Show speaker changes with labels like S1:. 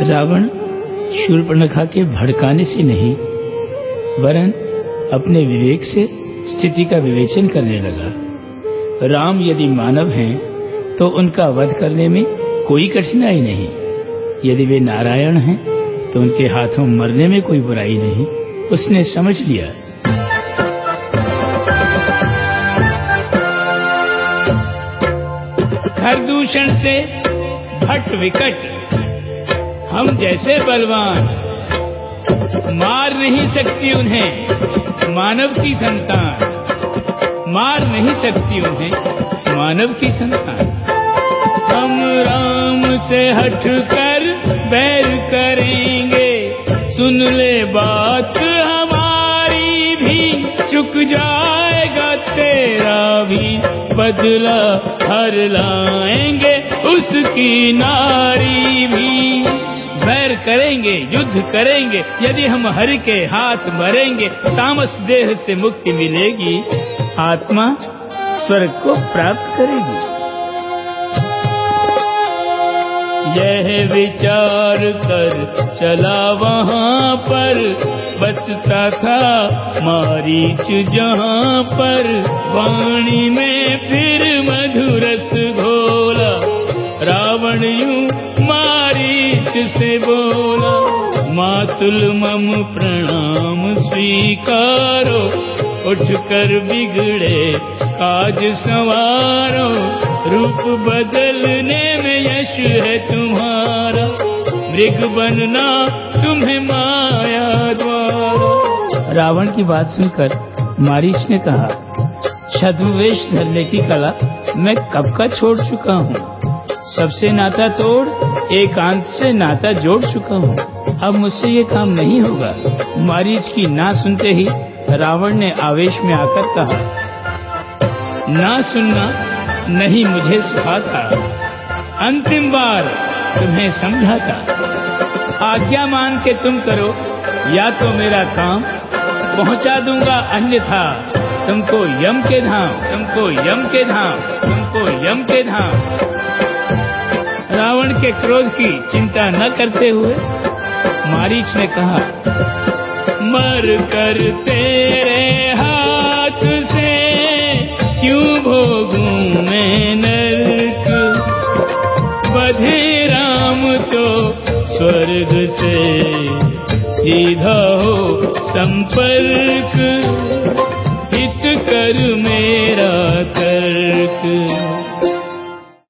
S1: रावण शूर्पणखा के भड़काने से नहीं, वरन अपने विवेक से स्थिति का विवेचन करने लगा। राम यदि मानव हैं तो उनका वध करने में कोई कठिनाई नहीं। यदि वे नारायण हैं तो उनके हाथों मरने में कोई बुराई नहीं। उसने समझ लिया। हर दूषण से भट विकट हम जैसे बलवान। मार नहीं सकती उन्हें मानव की संतान। मार नहीं सकती उन्हें मानव की संतान। हम राम से हट कर बैर करेंगे। सुन ले बात हमारी भी, चुक जाएगा तेरा भी। बदला हर लाएँगे उसकी नारी भी। करेंगे युद्ध करेंगे, यदि हम हरि के हाथ मरेंगे, तामस देह से मुक्ति मिलेगी, आत्मा स्वर्ग को प्राप्त करेगी। यह विचार कर चला वहाँ पर बसता था मारीच जहाँ पर, वाणी में फिर मधुरस घोला, रावण यूँ मारीच से बोला, मातुल मम प्रणाम स्वीकारो, उठकर बिगड़े काज संवारो, रूप बदलने में यश है तुम्हारा, मृग बनना तुम्हें माया द्वारा। रावण की बात सुनकर मारीच ने कहा छद्मवेश धरने की कला मैं कब का छोड़ चुका हूँ? सबसे नाता तोड़, एकांत से नाता जोड़ चुका हूँ। अब मुझसे ये काम नहीं होगा। मारीच की ना सुनते ही रावण ने आवेश में आकर कहा, ना सुनना, नहीं मुझे सुहाता। अंतिम बार तुम्हें समझाता। आज्ञा मान के तुम करो, या तो मेरा काम पहुँचा दूँगा। अन्यथा तुमको यम के धाम, तुमको यम के धाम, तुमको यम के धाम। रावण के क्रोध की चिंता न करते हुए मारीच ने कहा, मर कर तेरे हाथ से क्यों भोगूं मैं नरक? बधे राम तो स्वर्ग से सीधा हो संपर्क।